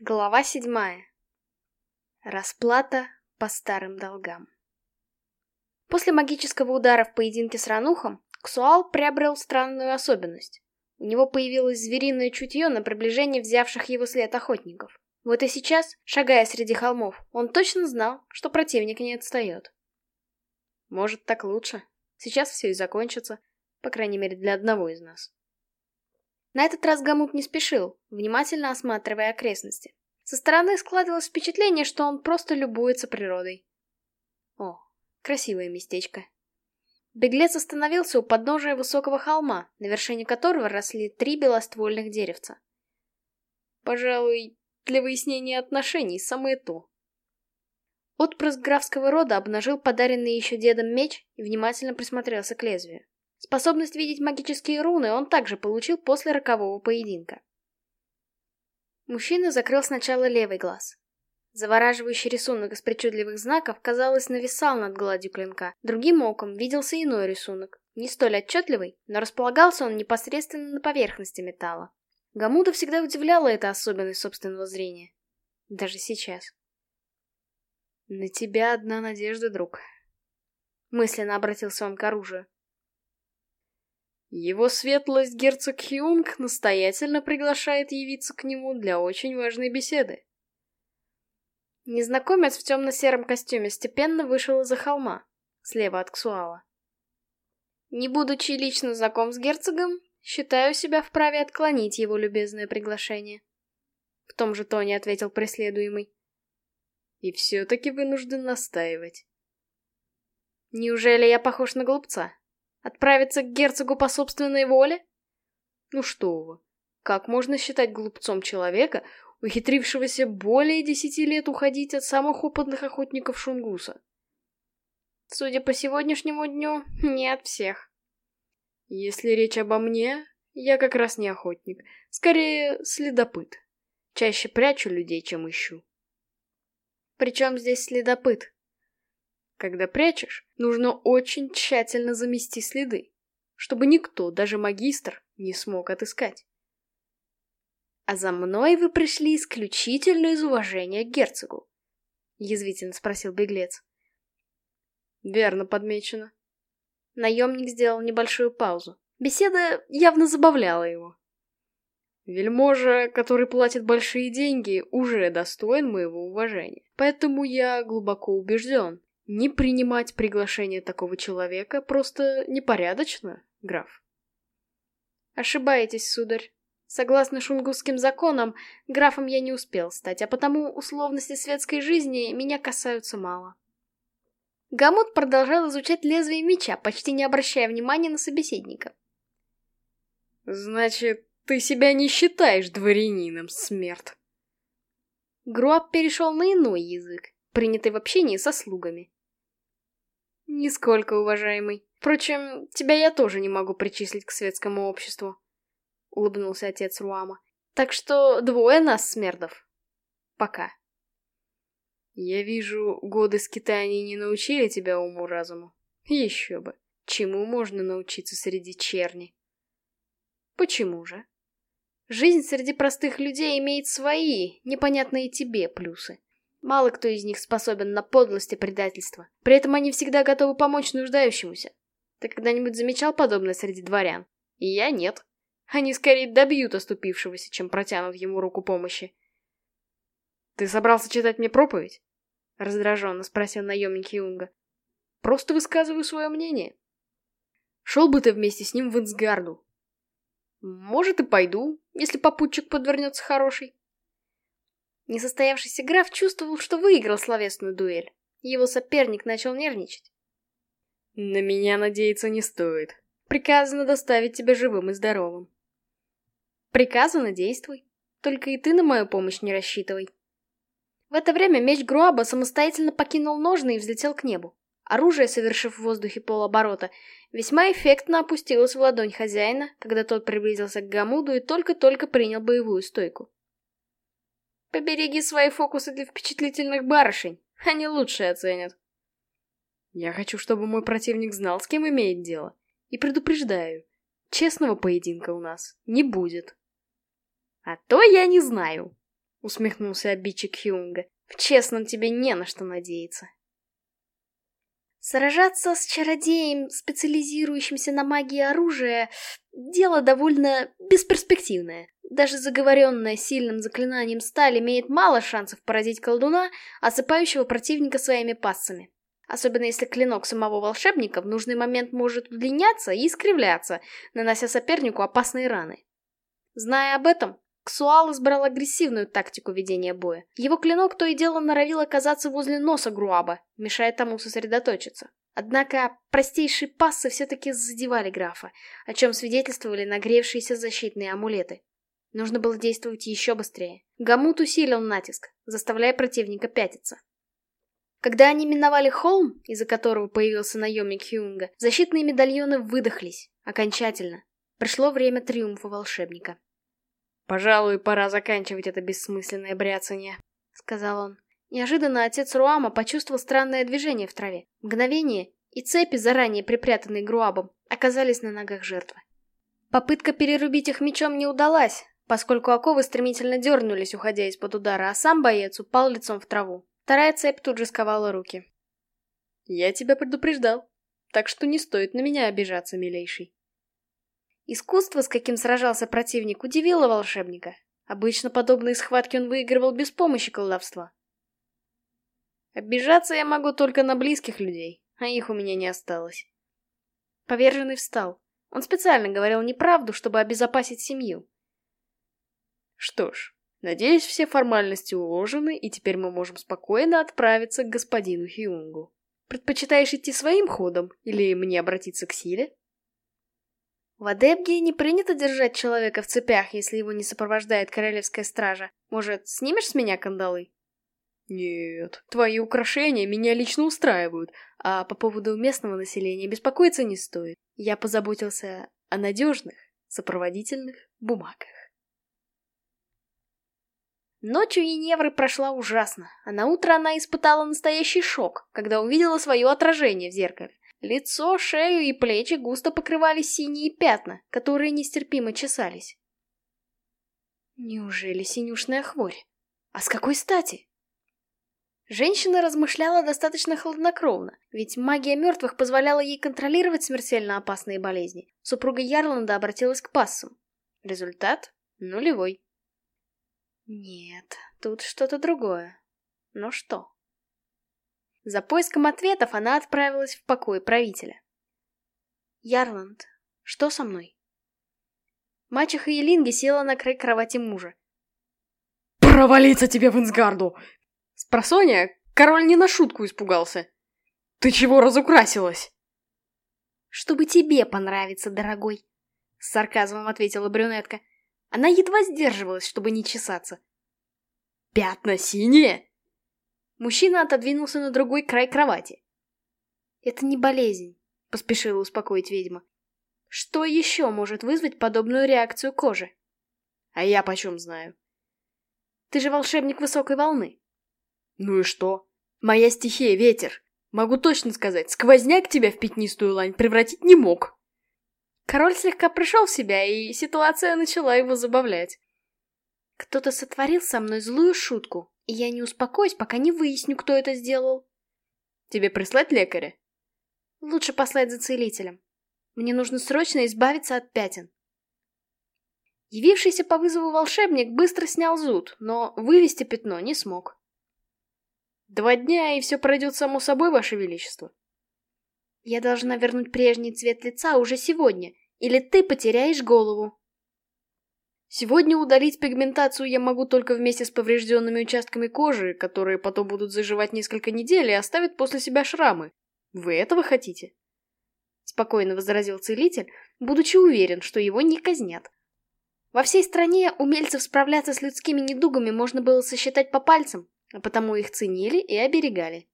Глава седьмая. Расплата по старым долгам. После магического удара в поединке с Ранухом, Ксуал приобрел странную особенность. У него появилось звериное чутье на приближение взявших его след охотников. Вот и сейчас, шагая среди холмов, он точно знал, что противник не отстает. Может, так лучше. Сейчас все и закончится, по крайней мере для одного из нас. На этот раз Гамут не спешил, внимательно осматривая окрестности. Со стороны складывалось впечатление, что он просто любуется природой. О, красивое местечко. Беглец остановился у подножия высокого холма, на вершине которого росли три белоствольных деревца. Пожалуй, для выяснения отношений самое то. Отпрыск графского рода обнажил подаренный еще дедом меч и внимательно присмотрелся к лезвию. Способность видеть магические руны он также получил после рокового поединка. Мужчина закрыл сначала левый глаз. Завораживающий рисунок из причудливых знаков, казалось, нависал над гладью клинка. Другим оком виделся иной рисунок, не столь отчетливый, но располагался он непосредственно на поверхности металла. Гамуда всегда удивляла эта особенность собственного зрения. Даже сейчас. «На тебя одна надежда, друг», — мысленно обратился он к оружию. Его светлость герцог Хиунг настоятельно приглашает явиться к нему для очень важной беседы. Незнакомец в темно-сером костюме степенно вышел из-за холма, слева от Ксуала. Не будучи лично знаком с герцогом, считаю себя вправе отклонить его любезное приглашение. В том же тоне ответил преследуемый. И все-таки вынужден настаивать. Неужели я похож на глупца? Отправиться к герцогу по собственной воле? Ну что вы, как можно считать глупцом человека, ухитрившегося более десяти лет уходить от самых опытных охотников Шунгуса? Судя по сегодняшнему дню, не от всех. Если речь обо мне, я как раз не охотник, скорее следопыт. Чаще прячу людей, чем ищу. Причем здесь следопыт? Когда прячешь, нужно очень тщательно замести следы, чтобы никто, даже магистр, не смог отыскать. А за мной вы пришли исключительно из уважения к герцогу, язвительно спросил беглец. Верно подмечено. Наемник сделал небольшую паузу. Беседа явно забавляла его. Вельможа, который платит большие деньги, уже достоин моего уважения. Поэтому я глубоко убежден, не принимать приглашение такого человека просто непорядочно, граф. Ошибаетесь, сударь. Согласно шунгусским законам, графом я не успел стать, а потому условности светской жизни меня касаются мало. Гамут продолжал изучать лезвие меча, почти не обращая внимания на собеседника. «Значит, ты себя не считаешь дворянином, смерть?» Груап перешел на иной язык, принятый в общении со слугами. Нисколько, уважаемый. Впрочем, тебя я тоже не могу причислить к светскому обществу. Улыбнулся отец Руама. Так что двое нас, смердов. Пока. Я вижу, годы скитаний не научили тебя уму-разуму. Еще бы. Чему можно научиться среди черни? Почему же? Жизнь среди простых людей имеет свои, непонятные тебе, плюсы. Мало кто из них способен на подлость и предательство. При этом они всегда готовы помочь нуждающемуся. Ты когда-нибудь замечал подобное среди дворян? И я нет. Они скорее добьют оступившегося, чем протянут ему руку помощи. «Ты собрался читать мне проповедь?» — раздраженно спросил наемник Юнга. «Просто высказываю свое мнение. Шел бы ты вместе с ним в Инсгарду. Может, и пойду, если попутчик подвернется хороший. Несостоявшийся граф чувствовал, что выиграл словесную дуэль. Его соперник начал нервничать. «На меня надеяться не стоит. Приказано доставить тебя живым и здоровым». «Приказано, действуй. Только и ты на мою помощь не рассчитывай». В это время меч Груаба самостоятельно покинул ножны и взлетел к небу. Оружие, совершив в воздухе полоборота, весьма эффектно опустилось в ладонь хозяина, когда тот приблизился к Гамуду и только-только принял боевую стойку. Побереги свои фокусы для впечатлительных барышень. Они лучше оценят. Я хочу, чтобы мой противник знал, с кем имеет дело. И предупреждаю, честного поединка у нас не будет. А то я не знаю. усмехнулся обидчик Хюнга. В честном тебе не на что надеяться. Сражаться с чародеем, специализирующимся на магии оружия, дело довольно бесперспективное. Даже заговоренная сильным заклинанием сталь имеет мало шансов поразить колдуна, осыпающего противника своими пассами. Особенно если клинок самого волшебника в нужный момент может удлиняться и искривляться, нанося сопернику опасные раны. Зная об этом, Ксуал избрал агрессивную тактику ведения боя. Его клинок то и дело норовил оказаться возле носа Груаба, мешая тому сосредоточиться. Однако простейшие пассы все-таки задевали графа, о чем свидетельствовали нагревшиеся защитные амулеты. Нужно было действовать еще быстрее. Гамут усилил натиск, заставляя противника пятиться. Когда они миновали холм, из-за которого появился наемник Хюнга, защитные медальоны выдохлись, окончательно. Пришло время триумфа волшебника. «Пожалуй, пора заканчивать это бессмысленное бряцание», — сказал он. Неожиданно отец Руама почувствовал странное движение в траве. Мгновение, и цепи, заранее припрятанные Груабом, оказались на ногах жертвы. Попытка перерубить их мечом не удалась, поскольку оковы стремительно дернулись, уходя из-под удара, а сам боец упал лицом в траву. Вторая цепь тут же сковала руки. «Я тебя предупреждал, так что не стоит на меня обижаться, милейший». Искусство, с каким сражался противник, удивило волшебника. Обычно подобные схватки он выигрывал без помощи колдовства. Обижаться я могу только на близких людей, а их у меня не осталось. Поверженный встал. Он специально говорил неправду, чтобы обезопасить семью. Что ж, надеюсь, все формальности уложены, и теперь мы можем спокойно отправиться к господину Хиунгу. Предпочитаешь идти своим ходом или мне обратиться к силе? В Адепгии не принято держать человека в цепях, если его не сопровождает королевская стража. Может, снимешь с меня кандалы? Нет, твои украшения меня лично устраивают, а по поводу местного населения беспокоиться не стоит. Я позаботился о надежных, сопроводительных бумагах. Ночью Еневры прошла ужасно, а на утро она испытала настоящий шок, когда увидела свое отражение в зеркале. Лицо, шею и плечи густо покрывали синие пятна, которые нестерпимо чесались. Неужели синюшная хворь? А с какой стати? Женщина размышляла достаточно хладнокровно, ведь магия мертвых позволяла ей контролировать смертельно опасные болезни. Супруга Ярланда обратилась к пассам. Результат — нулевой. Нет, тут что-то другое. Но что? За поиском ответов она отправилась в покой правителя. «Ярланд, что со мной?» Мачеха Елинги села на край кровати мужа. «Провалиться тебе в Инсгарду!» Спросонья, король не на шутку испугался. «Ты чего разукрасилась?» «Чтобы тебе понравиться, дорогой», — с сарказмом ответила брюнетка. Она едва сдерживалась, чтобы не чесаться. «Пятна синие?» Мужчина отодвинулся на другой край кровати. «Это не болезнь», — поспешила успокоить ведьма. «Что еще может вызвать подобную реакцию кожи?» «А я почем знаю?» «Ты же волшебник высокой волны». «Ну и что? Моя стихия — ветер. Могу точно сказать, сквозняк тебя в пятнистую лань превратить не мог». Король слегка пришел в себя, и ситуация начала его забавлять. «Кто-то сотворил со мной злую шутку, я не успокоюсь, пока не выясню, кто это сделал. Тебе прислать лекаря? Лучше послать за целителем. Мне нужно срочно избавиться от пятен. Явившийся по вызову волшебник быстро снял зуд, но вывести пятно не смог. Два дня, и все пройдет само собой, Ваше Величество. Я должна вернуть прежний цвет лица уже сегодня, или ты потеряешь голову. Сегодня удалить пигментацию я могу только вместе с поврежденными участками кожи, которые потом будут заживать несколько недель и оставят после себя шрамы. Вы этого хотите? Спокойно возразил целитель, будучи уверен, что его не казнят. Во всей стране умельцев справляться с людскими недугами можно было сосчитать по пальцам, а потому их ценили и оберегали.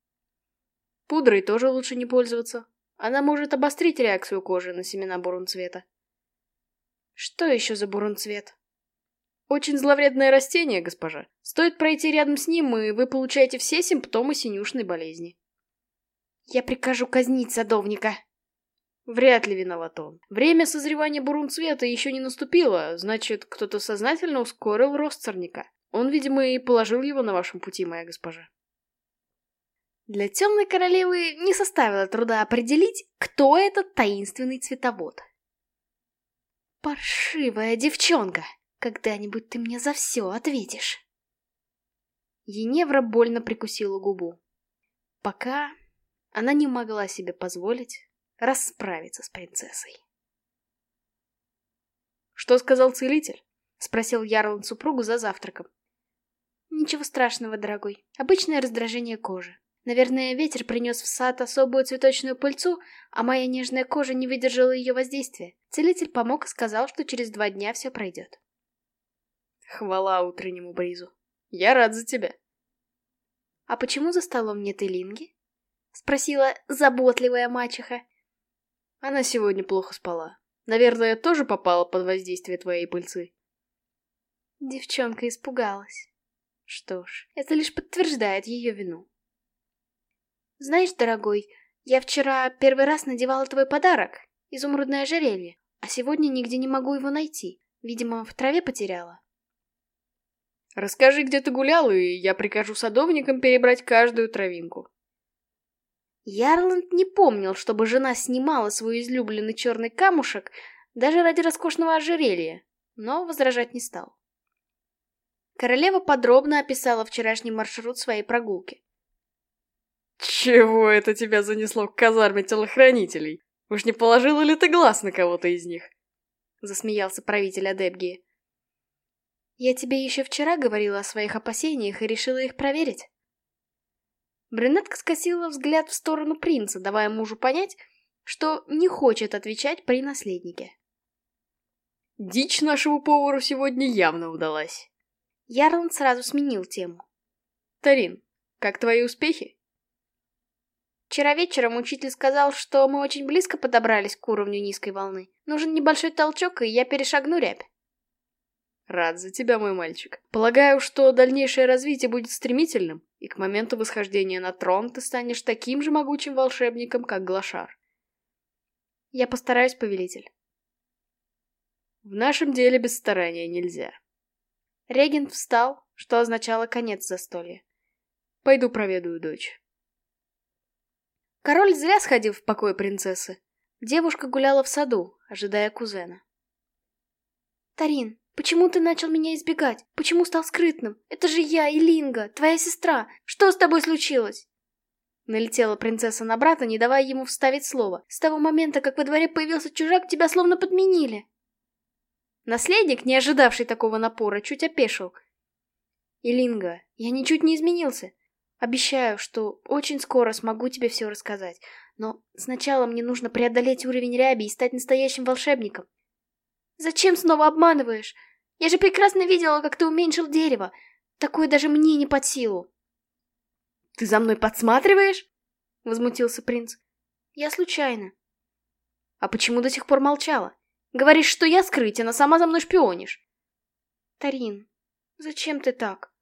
Пудрой тоже лучше не пользоваться. Она может обострить реакцию кожи на семена бурунцвета. Что еще за бурунцвет? Очень зловредное растение, госпожа. Стоит пройти рядом с ним, и вы получаете все симптомы синюшной болезни. Я прикажу казнить садовника. Вряд ли виноват он. Время созревания бурун цвета еще не наступило, значит, кто-то сознательно ускорил рост сорняка. Он, видимо, и положил его на вашем пути, моя госпожа. Для темной королевы не составило труда определить, кто этот таинственный цветовод. Паршивая девчонка, когда-нибудь ты мне за все ответишь. Еневра больно прикусила губу. Пока она не могла себе позволить расправиться с принцессой. «Что сказал целитель?» — спросил Ярлан супругу за завтраком. «Ничего страшного, дорогой. Обычное раздражение кожи. Наверное, ветер принес в сад особую цветочную пыльцу, а моя нежная кожа не выдержала ее воздействия. Целитель помог и сказал, что через два дня все пройдет. Хвала утреннему бризу. Я рад за тебя. А почему за столом нет Элинги? Спросила заботливая мачеха. Она сегодня плохо спала. Наверное, тоже попала под воздействие твоей пыльцы. Девчонка испугалась. Что ж, это лишь подтверждает ее вину. Знаешь, дорогой, я вчера первый раз надевала твой подарок, изумрудное ожерелье, а сегодня нигде не могу его найти. Видимо, в траве потеряла. Расскажи, где ты гулял, и я прикажу садовникам перебрать каждую травинку. Ярланд не помнил, чтобы жена снимала свой излюбленный черный камушек даже ради роскошного ожерелья, но возражать не стал. Королева подробно описала вчерашний маршрут своей прогулки. «Чего это тебя занесло к казарме телохранителей? Уж не положила ли ты глаз на кого-то из них?» Засмеялся правитель Адебгии. «Я тебе еще вчера говорила о своих опасениях и решила их проверить». Брюнетка скосила взгляд в сторону принца, давая мужу понять, что не хочет отвечать при наследнике. «Дичь нашему повару сегодня явно удалась». Ярланд сразу сменил тему. «Тарин, как твои успехи?» Вчера вечером учитель сказал, что мы очень близко подобрались к уровню низкой волны. Нужен небольшой толчок, и я перешагну рябь. Рад за тебя, мой мальчик. Полагаю, что дальнейшее развитие будет стремительным, и к моменту восхождения на трон ты станешь таким же могучим волшебником, как Глашар. Я постараюсь, повелитель. В нашем деле без старания нельзя. Регент встал, что означало конец застолья. Пойду проведаю дочь. Король зря сходил в покой принцессы. Девушка гуляла в саду, ожидая кузена. «Тарин, почему ты начал меня избегать? Почему стал скрытным? Это же я, Илинга, твоя сестра. Что с тобой случилось?» Налетела принцесса на брата, не давая ему вставить слово. С того момента, как во дворе появился чужак, тебя словно подменили. Наследник, не ожидавший такого напора, чуть опешил. Илинга, я ничуть не изменился. Обещаю, что очень скоро смогу тебе все рассказать. Но сначала мне нужно преодолеть уровень ряби и стать настоящим волшебником. Зачем снова обманываешь? Я же прекрасно видела, как ты уменьшил дерево. Такое даже мне не под силу. Ты за мной подсматриваешь? Возмутился принц. Я случайно. А почему до сих пор молчала? Говоришь, что я скрытина, сама за мной шпионишь. Тарин, зачем ты так?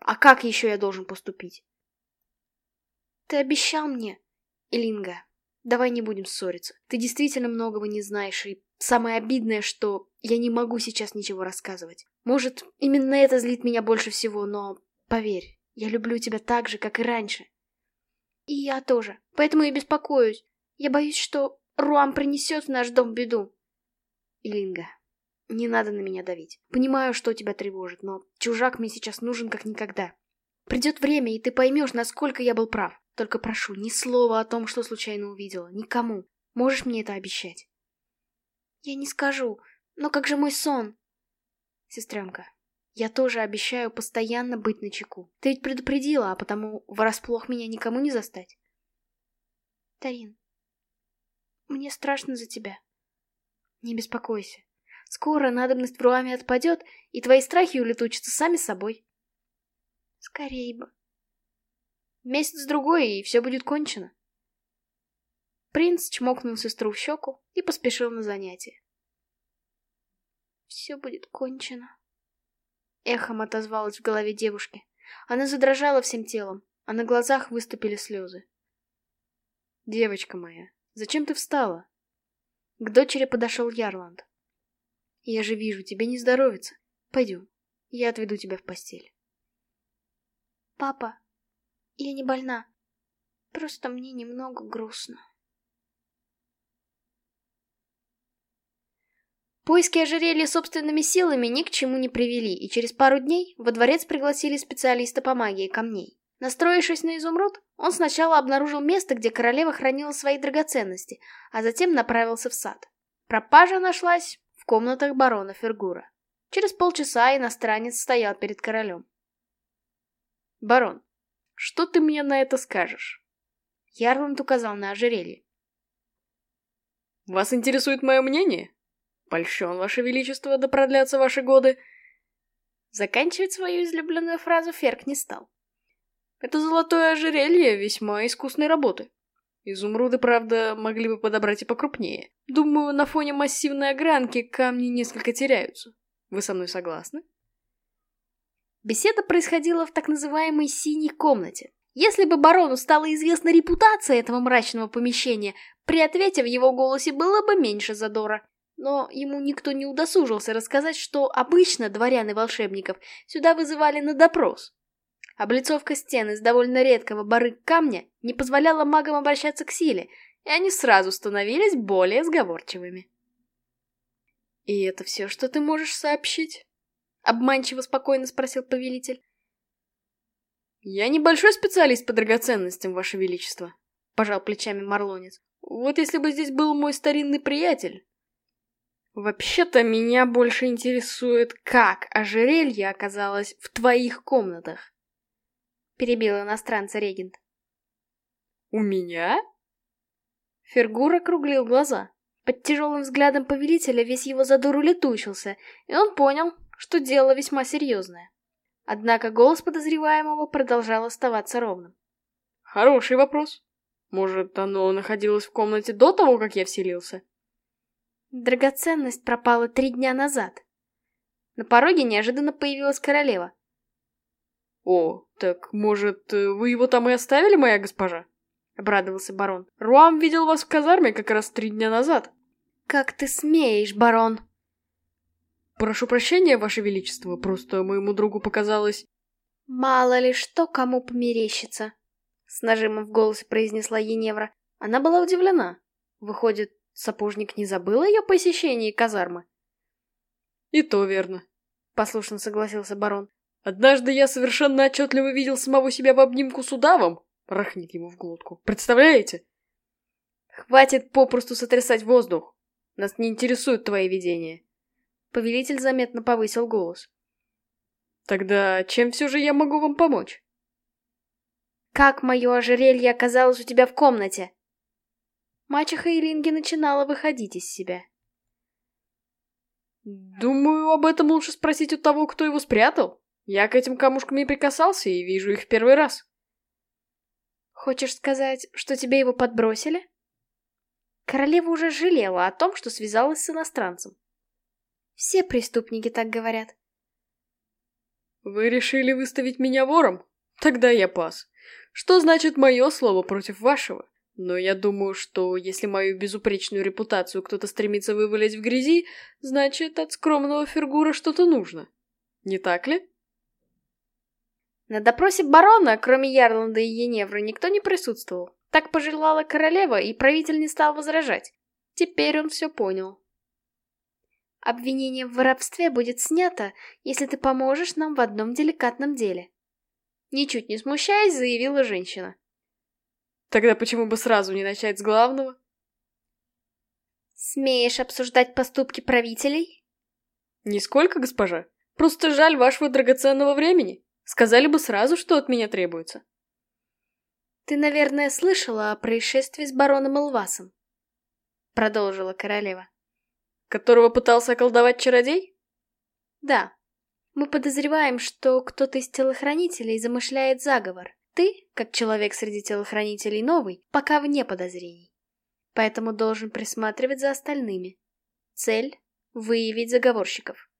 А как еще я должен поступить? Ты обещал мне, Илинга. Давай не будем ссориться. Ты действительно многого не знаешь, и самое обидное, что я не могу сейчас ничего рассказывать. Может, именно это злит меня больше всего, но поверь, я люблю тебя так же, как и раньше. И я тоже, поэтому и беспокоюсь. Я боюсь, что Руам принесет в наш дом беду. Илинга, не надо на меня давить. Понимаю, что тебя тревожит, но чужак мне сейчас нужен как никогда. Придет время, и ты поймешь, насколько я был прав. Только прошу, ни слова о том, что случайно увидела. Никому. Можешь мне это обещать? Я не скажу. Но как же мой сон? Сестренка, я тоже обещаю постоянно быть начеку. Ты ведь предупредила, а потому врасплох меня никому не застать. Тарин, мне страшно за тебя. Не беспокойся. Скоро надобность в Руаме отпадет, и твои страхи улетучатся сами собой. Скорей бы. Месяц-другой, и все будет кончено. Принц чмокнул сестру в щеку и поспешил на занятие. Все будет кончено. Эхом отозвалось в голове девушки. Она задрожала всем телом, а на глазах выступили слезы. «Девочка моя, зачем ты встала?» К дочери подошел Ярланд. Я же вижу, тебе не здоровится. Пойдем. Я отведу тебя в постель. Папа, я не больна. Просто мне немного грустно. Поиски ожерелья собственными силами ни к чему не привели, и через пару дней во дворец пригласили специалиста по магии камней. Настроившись на изумруд, он сначала обнаружил место, где королева хранила свои драгоценности, а затем направился в сад. Пропажа нашлась в комнатах барона Фергура. Через полчаса иностранец стоял перед королем. «Барон, что ты мне на это скажешь?» Ярланд указал на ожерелье. «Вас интересует мое мнение?» Польщен, Ваше Величество, да продлятся ваши годы. Заканчивать свою излюбленную фразу Ферк не стал. Это золотое ожерелье весьма искусной работы. Изумруды, правда, могли бы подобрать и покрупнее. Думаю, на фоне массивной огранки камни несколько теряются. Вы со мной согласны? Беседа происходила в так называемой «синей комнате». Если бы барону стала известна репутация этого мрачного помещения, при ответе в его голосе было бы меньше задора. Но ему никто не удосужился рассказать, что обычно дворян и волшебников сюда вызывали на допрос. Облицовка стен из довольно редкого барык камня не позволяла магам обращаться к силе, и они сразу становились более сговорчивыми. «И это все, что ты можешь сообщить?» — обманчиво спокойно спросил повелитель. «Я небольшой специалист по драгоценностям, ваше величество», — пожал плечами Марлонец. «Вот если бы здесь был мой старинный приятель, Вообще-то меня больше интересует, как ожерелье оказалось в твоих комнатах. Перебил иностранца регент. У меня? Фергур округлил глаза. Под тяжелым взглядом повелителя весь его задор улетучился, и он понял, что дело весьма серьезное. Однако голос подозреваемого продолжал оставаться ровным. Хороший вопрос. Может, оно находилось в комнате до того, как я вселился? Драгоценность пропала три дня назад. На пороге неожиданно появилась королева. «О, так, может, вы его там и оставили, моя госпожа?» — обрадовался барон. «Руам видел вас в казарме как раз три дня назад». «Как ты смеешь, барон?» «Прошу прощения, ваше величество, просто моему другу показалось...» «Мало ли что кому померещится», — с нажимом в голосе произнесла Еневра. Она была удивлена. Выходит, Сапожник не забыл о ее посещении казармы? И то верно, послушно согласился барон. Однажды я совершенно отчетливо видел самого себя в обнимку с удавом, рахнет ему в глотку. Представляете? Хватит попросту сотрясать воздух. Нас не интересуют твои видения. Повелитель заметно повысил голос. Тогда чем все же я могу вам помочь? Как мое ожерелье оказалось у тебя в комнате? Мачеха Илинги начинала выходить из себя. «Думаю, об этом лучше спросить у того, кто его спрятал. Я к этим камушкам не прикасался и вижу их в первый раз». «Хочешь сказать, что тебе его подбросили?» Королева уже жалела о том, что связалась с иностранцем. Все преступники так говорят. «Вы решили выставить меня вором? Тогда я пас. Что значит мое слово против вашего?» Но я думаю, что если мою безупречную репутацию кто-то стремится вывалить в грязи, значит, от скромного Фергура что-то нужно. Не так ли? На допросе барона, кроме Ярланда и Еневры, никто не присутствовал. Так пожелала королева, и правитель не стал возражать. Теперь он все понял. Обвинение в воровстве будет снято, если ты поможешь нам в одном деликатном деле. Ничуть не смущаясь, заявила женщина. Тогда почему бы сразу не начать с главного? Смеешь обсуждать поступки правителей? Нисколько, госпожа. Просто жаль вашего драгоценного времени. Сказали бы сразу, что от меня требуется. Ты, наверное, слышала о происшествии с бароном Элвасом? Продолжила королева. Которого пытался околдовать чародей? Да. Мы подозреваем, что кто-то из телохранителей замышляет заговор. Ты, как человек среди телохранителей новый, пока вне подозрений. Поэтому должен присматривать за остальными. Цель — выявить заговорщиков.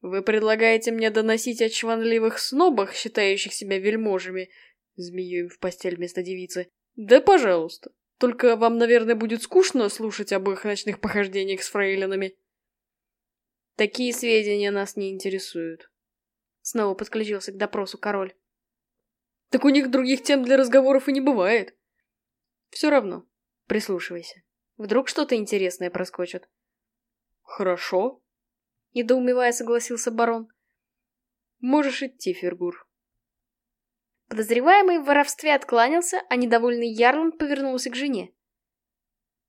Вы предлагаете мне доносить о чванливых снобах, считающих себя вельможами, змеей в постель вместо девицы? Да пожалуйста. Только вам, наверное, будет скучно слушать об их ночных похождениях с фрейлинами. Такие сведения нас не интересуют. Снова подключился к допросу король. Так у них других тем для разговоров и не бывает. Все равно, прислушивайся. Вдруг что-то интересное проскочит. Хорошо. Недоумевая согласился барон. Можешь идти, Фергур. Подозреваемый в воровстве откланялся, а недовольный Ярланд повернулся к жене.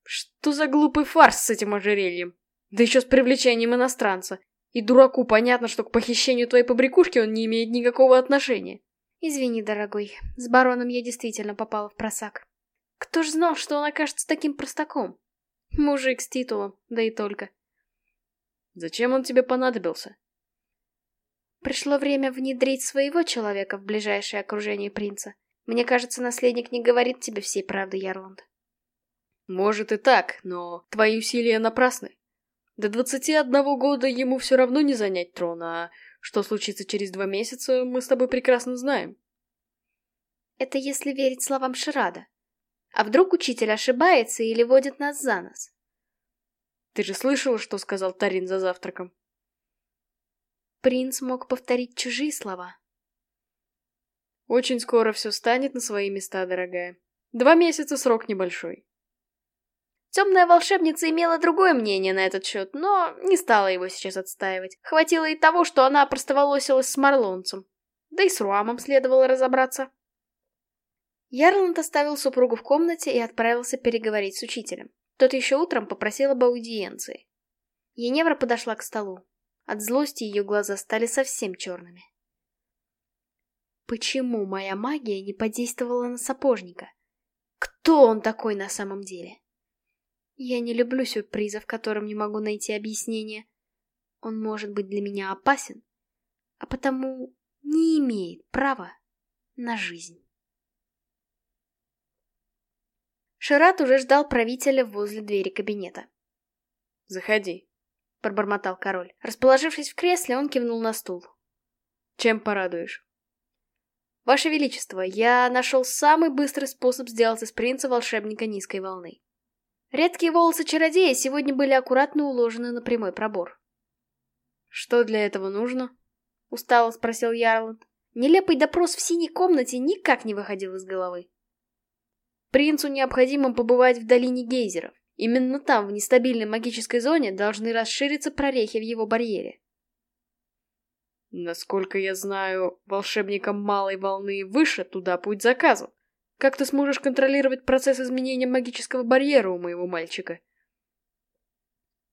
Что за глупый фарс с этим ожерельем? Да еще с привлечением иностранца. И дураку понятно, что к похищению твоей побрякушки он не имеет никакого отношения. Извини, дорогой, с бароном я действительно попала в просак. Кто ж знал, что он окажется таким простаком? Мужик с титулом, да и только. Зачем он тебе понадобился? Пришло время внедрить своего человека в ближайшее окружение принца. Мне кажется, наследник не говорит тебе всей правды, Ярланд. Может и так, но твои усилия напрасны. До двадцати одного года ему все равно не занять трон, а что случится через два месяца, мы с тобой прекрасно знаем. Это если верить словам Ширада. А вдруг учитель ошибается или водит нас за нос? Ты же слышала, что сказал Тарин за завтраком? Принц мог повторить чужие слова. Очень скоро все станет на свои места, дорогая. Два месяца срок небольшой. Темная волшебница имела другое мнение на этот счет, но не стала его сейчас отстаивать. Хватило и того, что она простоволосилась с Марлонцем. Да и с Руамом следовало разобраться. Ярланд оставил супругу в комнате и отправился переговорить с учителем. Тот еще утром попросил об аудиенции. Еневра подошла к столу. От злости ее глаза стали совсем черными. Почему моя магия не подействовала на сапожника? Кто он такой на самом деле? Я не люблю сюрпризов, которым не могу найти объяснение. Он может быть для меня опасен, а потому не имеет права на жизнь. Шират уже ждал правителя возле двери кабинета. «Заходи», — пробормотал король. Расположившись в кресле, он кивнул на стул. «Чем порадуешь?» «Ваше Величество, я нашел самый быстрый способ сделать из принца волшебника низкой волны. Редкие волосы чародея сегодня были аккуратно уложены на прямой пробор». «Что для этого нужно?» — устало спросил Ярланд. Нелепый допрос в синей комнате никак не выходил из головы. Принцу необходимо побывать в долине гейзеров. Именно там, в нестабильной магической зоне, должны расшириться прорехи в его барьере. Насколько я знаю, волшебникам малой волны и выше туда путь заказан. Как ты сможешь контролировать процесс изменения магического барьера у моего мальчика?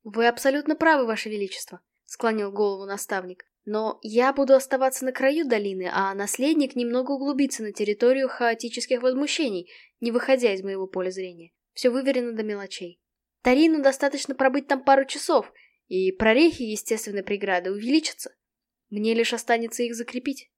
Вы абсолютно правы, Ваше Величество, склонил голову наставник. Но я буду оставаться на краю долины, а наследник немного углубится на территорию хаотических возмущений, не выходя из моего поля зрения. Все выверено до мелочей. Тарину достаточно пробыть там пару часов, и прорехи естественной преграды увеличатся. Мне лишь останется их закрепить.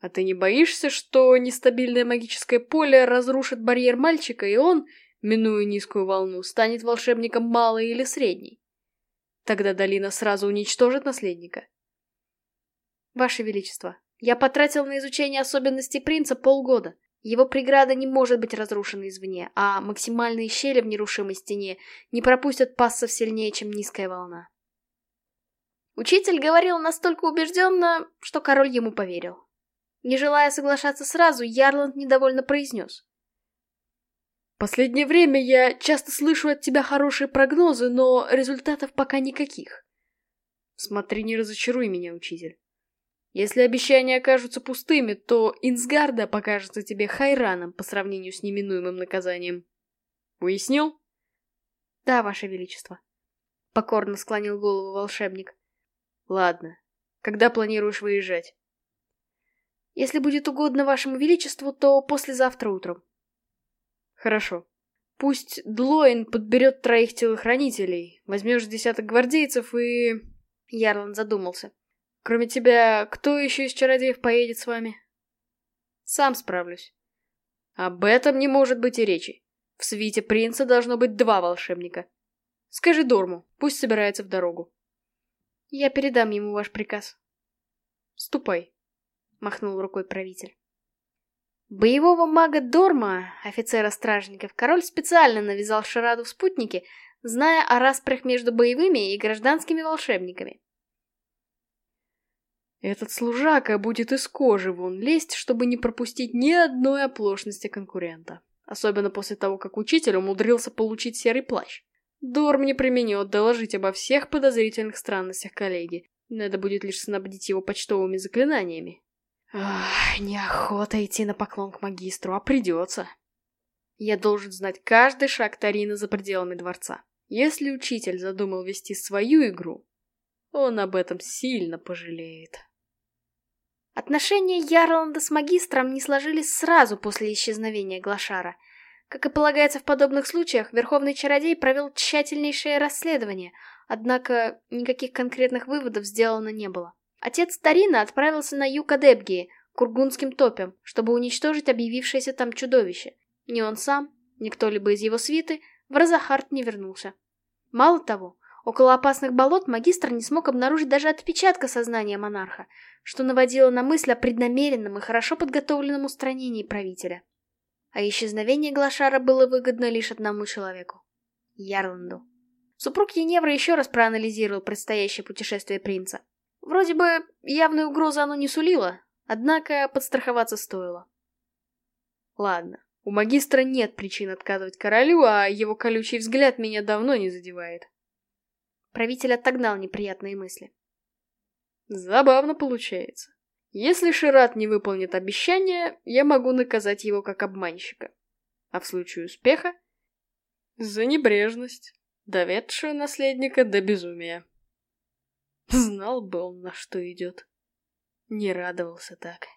А ты не боишься, что нестабильное магическое поле разрушит барьер мальчика, и он, минуя низкую волну, станет волшебником малой или средней? Тогда долина сразу уничтожит наследника. Ваше Величество, я потратил на изучение особенностей принца полгода. Его преграда не может быть разрушена извне, а максимальные щели в нерушимой стене не пропустят пассов сильнее, чем низкая волна. Учитель говорил настолько убежденно, что король ему поверил. Не желая соглашаться сразу, Ярланд недовольно произнес. «Последнее время я часто слышу от тебя хорошие прогнозы, но результатов пока никаких. Смотри, не разочаруй меня, учитель. Если обещания окажутся пустыми, то Инсгарда покажется тебе хайраном по сравнению с неминуемым наказанием. Уяснил? Да, ваше величество. Покорно склонил голову волшебник. Ладно. Когда планируешь выезжать? Если будет угодно вашему величеству, то послезавтра утром. Хорошо. Пусть Длоин подберет троих телохранителей, возьмешь десяток гвардейцев и... Ярлан задумался. Кроме тебя, кто еще из чародеев поедет с вами? Сам справлюсь. Об этом не может быть и речи. В свите принца должно быть два волшебника. Скажи Дорму, пусть собирается в дорогу. Я передам ему ваш приказ. Ступай, махнул рукой правитель. Боевого мага Дорма, офицера стражников, король специально навязал Шараду в спутнике, зная о распрях между боевыми и гражданскими волшебниками. Этот служака будет из кожи вон лезть, чтобы не пропустить ни одной оплошности конкурента. Особенно после того, как учитель умудрился получить серый плащ. Дорм не применет доложить обо всех подозрительных странностях коллеги. Надо будет лишь снабдить его почтовыми заклинаниями. Ах, неохота идти на поклон к магистру, а придется. Я должен знать каждый шаг Тарина за пределами дворца. Если учитель задумал вести свою игру, он об этом сильно пожалеет. Отношения Ярланда с магистром не сложились сразу после исчезновения Глашара. Как и полагается в подобных случаях, Верховный Чародей провел тщательнейшее расследование, однако никаких конкретных выводов сделано не было. Отец Тарина отправился на юг Адебгии, к Ургунским топям, чтобы уничтожить объявившееся там чудовище. Ни он сам, ни кто-либо из его свиты в Розахарт не вернулся. Мало того, Около опасных болот магистр не смог обнаружить даже отпечатка сознания монарха, что наводило на мысль о преднамеренном и хорошо подготовленном устранении правителя. А исчезновение Глашара было выгодно лишь одному человеку — Ярланду. Супруг Еневра еще раз проанализировал предстоящее путешествие принца. Вроде бы явной угрозы оно не сулило, однако подстраховаться стоило. Ладно, у магистра нет причин отказывать королю, а его колючий взгляд меня давно не задевает. Правитель отогнал неприятные мысли. Забавно получается. Если Шират не выполнит обещание, я могу наказать его как обманщика. А в случае успеха — за небрежность, доведшую наследника до безумия. Знал бы он, на что идет. Не радовался так.